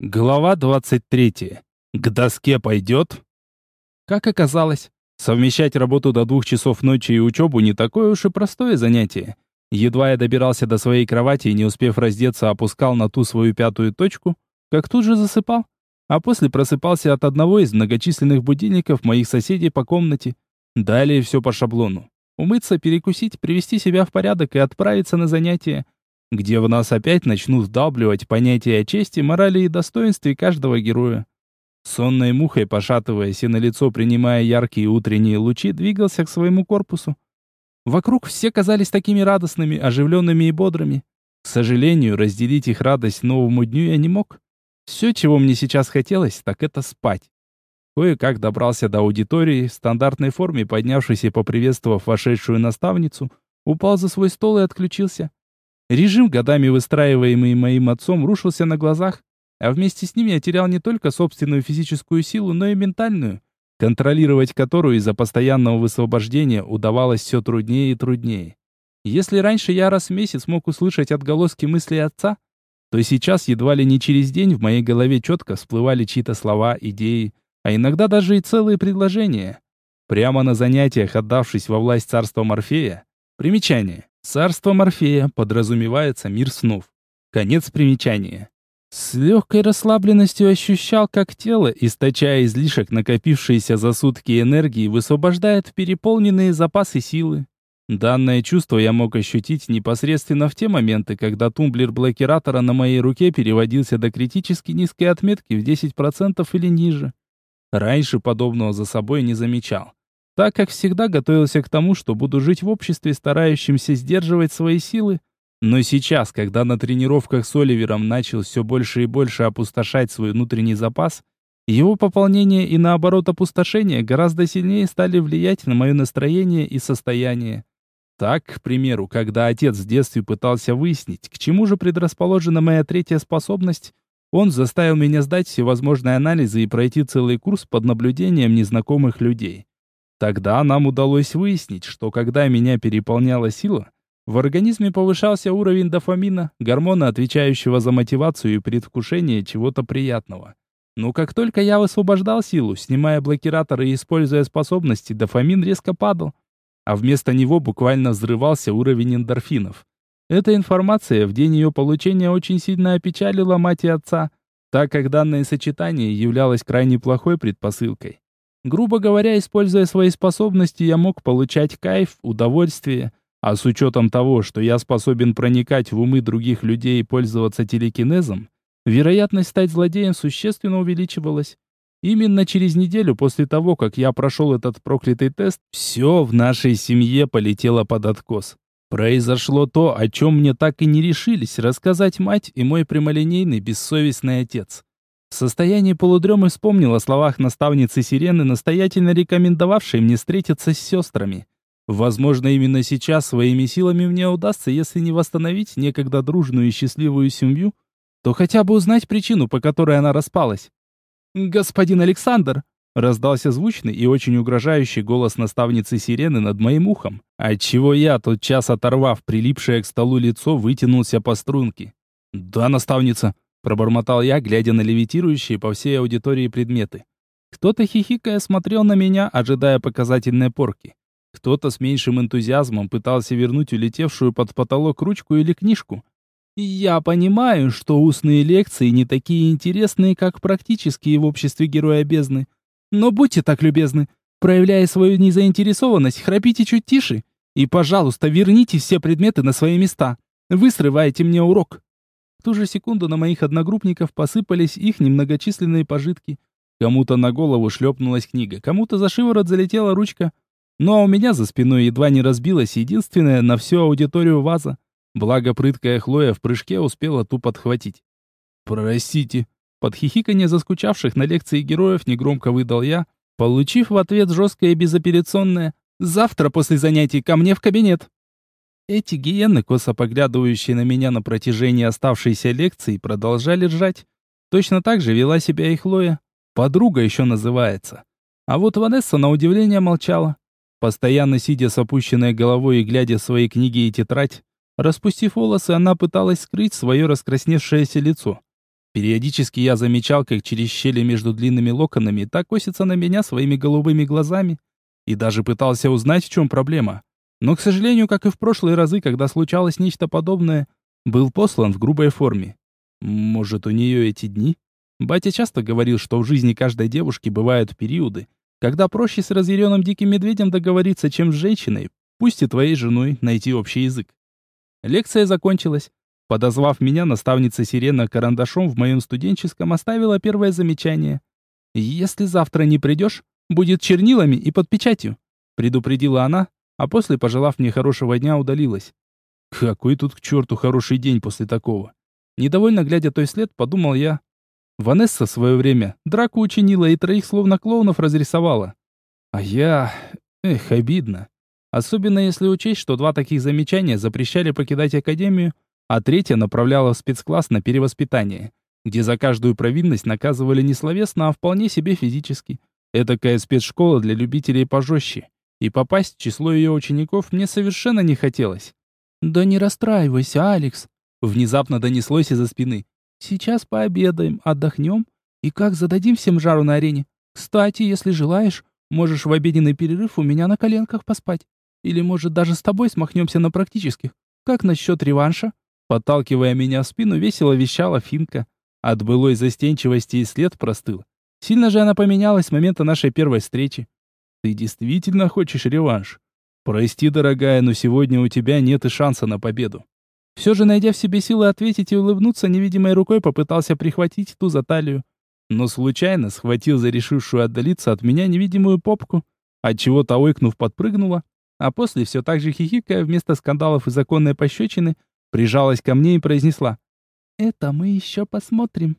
Глава 23. К доске пойдет? Как оказалось, совмещать работу до двух часов ночи и учебу не такое уж и простое занятие. Едва я добирался до своей кровати и, не успев раздеться, опускал на ту свою пятую точку, как тут же засыпал. А после просыпался от одного из многочисленных будильников моих соседей по комнате. Далее все по шаблону. Умыться, перекусить, привести себя в порядок и отправиться на занятия – где в нас опять начнут вдалбливать понятия о чести, морали и достоинстве каждого героя. Сонной мухой, пошатываясь и на лицо принимая яркие утренние лучи, двигался к своему корпусу. Вокруг все казались такими радостными, оживленными и бодрыми. К сожалению, разделить их радость новому дню я не мог. Все, чего мне сейчас хотелось, так это спать. Кое-как добрался до аудитории, в стандартной форме, поднявшись и поприветствовав вошедшую наставницу, упал за свой стол и отключился. Режим, годами выстраиваемый моим отцом, рушился на глазах, а вместе с ним я терял не только собственную физическую силу, но и ментальную, контролировать которую из-за постоянного высвобождения удавалось все труднее и труднее. Если раньше я раз в месяц мог услышать отголоски мыслей отца, то сейчас едва ли не через день в моей голове четко всплывали чьи-то слова, идеи, а иногда даже и целые предложения. Прямо на занятиях, отдавшись во власть царства Морфея, примечание. Царство Морфея подразумевается мир снов. Конец примечания. С легкой расслабленностью ощущал, как тело, источая излишек накопившейся за сутки энергии, высвобождает переполненные запасы силы. Данное чувство я мог ощутить непосредственно в те моменты, когда тумблер блокиратора на моей руке переводился до критически низкой отметки в 10% или ниже. Раньше подобного за собой не замечал так как всегда готовился к тому, что буду жить в обществе, старающемся сдерживать свои силы. Но сейчас, когда на тренировках с Оливером начал все больше и больше опустошать свой внутренний запас, его пополнение и наоборот опустошение гораздо сильнее стали влиять на мое настроение и состояние. Так, к примеру, когда отец в детстве пытался выяснить, к чему же предрасположена моя третья способность, он заставил меня сдать всевозможные анализы и пройти целый курс под наблюдением незнакомых людей. Тогда нам удалось выяснить, что когда меня переполняла сила, в организме повышался уровень дофамина, гормона, отвечающего за мотивацию и предвкушение чего-то приятного. Но как только я высвобождал силу, снимая блокираторы и используя способности, дофамин резко падал, а вместо него буквально взрывался уровень эндорфинов. Эта информация в день ее получения очень сильно опечалила мать и отца, так как данное сочетание являлось крайне плохой предпосылкой. Грубо говоря, используя свои способности, я мог получать кайф, удовольствие, а с учетом того, что я способен проникать в умы других людей и пользоваться телекинезом, вероятность стать злодеем существенно увеличивалась. Именно через неделю после того, как я прошел этот проклятый тест, все в нашей семье полетело под откос. Произошло то, о чем мне так и не решились рассказать мать и мой прямолинейный бессовестный отец. В состоянии полудремы вспомнил о словах наставницы Сирены, настоятельно рекомендовавшей мне встретиться с сестрами. Возможно, именно сейчас своими силами мне удастся, если не восстановить некогда дружную и счастливую семью, то хотя бы узнать причину, по которой она распалась. «Господин Александр!» — раздался звучный и очень угрожающий голос наставницы Сирены над моим ухом, отчего я, тот час оторвав прилипшее к столу лицо, вытянулся по струнке. «Да, наставница!» Пробормотал я, глядя на левитирующие по всей аудитории предметы. Кто-то хихикая смотрел на меня, ожидая показательной порки. Кто-то с меньшим энтузиазмом пытался вернуть улетевшую под потолок ручку или книжку. Я понимаю, что устные лекции не такие интересные, как практические в обществе героя бездны. Но будьте так любезны, проявляя свою незаинтересованность, храпите чуть тише и, пожалуйста, верните все предметы на свои места. Вы срываете мне урок. В ту же секунду на моих одногруппников посыпались их немногочисленные пожитки. Кому-то на голову шлепнулась книга, кому-то за шиворот залетела ручка. Ну а у меня за спиной едва не разбилась единственная на всю аудиторию ваза. Благо прыткая Хлоя в прыжке успела ту подхватить. «Простите», под хихиканье заскучавших на лекции героев негромко выдал я, получив в ответ жесткое и «Завтра после занятий ко мне в кабинет». Эти гиены, косо поглядывающие на меня на протяжении оставшейся лекции, продолжали ржать. Точно так же вела себя и Хлоя. Подруга еще называется. А вот Ванесса на удивление молчала. Постоянно сидя с опущенной головой и глядя в свои книги и тетрадь, распустив волосы, она пыталась скрыть свое раскрасневшееся лицо. Периодически я замечал, как через щели между длинными локонами так косится на меня своими голубыми глазами, и даже пытался узнать, в чем проблема. Но, к сожалению, как и в прошлые разы, когда случалось нечто подобное, был послан в грубой форме. Может, у нее эти дни? Батя часто говорил, что в жизни каждой девушки бывают периоды, когда проще с разъяренным диким медведем договориться, чем с женщиной, пусть и твоей женой, найти общий язык. Лекция закончилась. Подозвав меня, наставница Сирена карандашом в моем студенческом оставила первое замечание. «Если завтра не придешь, будет чернилами и под печатью», предупредила она, а после, пожелав мне хорошего дня, удалилась. Какой тут к черту хороший день после такого? Недовольно глядя той след, подумал я. Ванесса в свое время драку учинила и троих словно клоунов разрисовала. А я... Эх, обидно. Особенно если учесть, что два таких замечания запрещали покидать академию, а третье направляло в спецкласс на перевоспитание, где за каждую провинность наказывали не словесно, а вполне себе физически. Этакая спецшкола для любителей пожестче. И попасть в число ее учеников мне совершенно не хотелось. «Да не расстраивайся, Алекс!» Внезапно донеслось из-за спины. Сейчас пообедаем, отдохнем и как зададим всем жару на арене. Кстати, если желаешь, можешь в обеденный перерыв у меня на коленках поспать. Или, может, даже с тобой смахнемся на практических. Как насчет реванша?» Подталкивая меня в спину, весело вещала Финка. От былой застенчивости и след простыл. Сильно же она поменялась с момента нашей первой встречи. «Ты действительно хочешь реванш?» «Прости, дорогая, но сегодня у тебя нет и шанса на победу. Все же, найдя в себе силы ответить и улыбнуться, невидимой рукой попытался прихватить ту за талию. Но случайно схватил за решившую отдалиться от меня невидимую попку, отчего та ойкнув подпрыгнула, а после все так же хихикая вместо скандалов и законной пощечины, прижалась ко мне и произнесла. «Это мы еще посмотрим».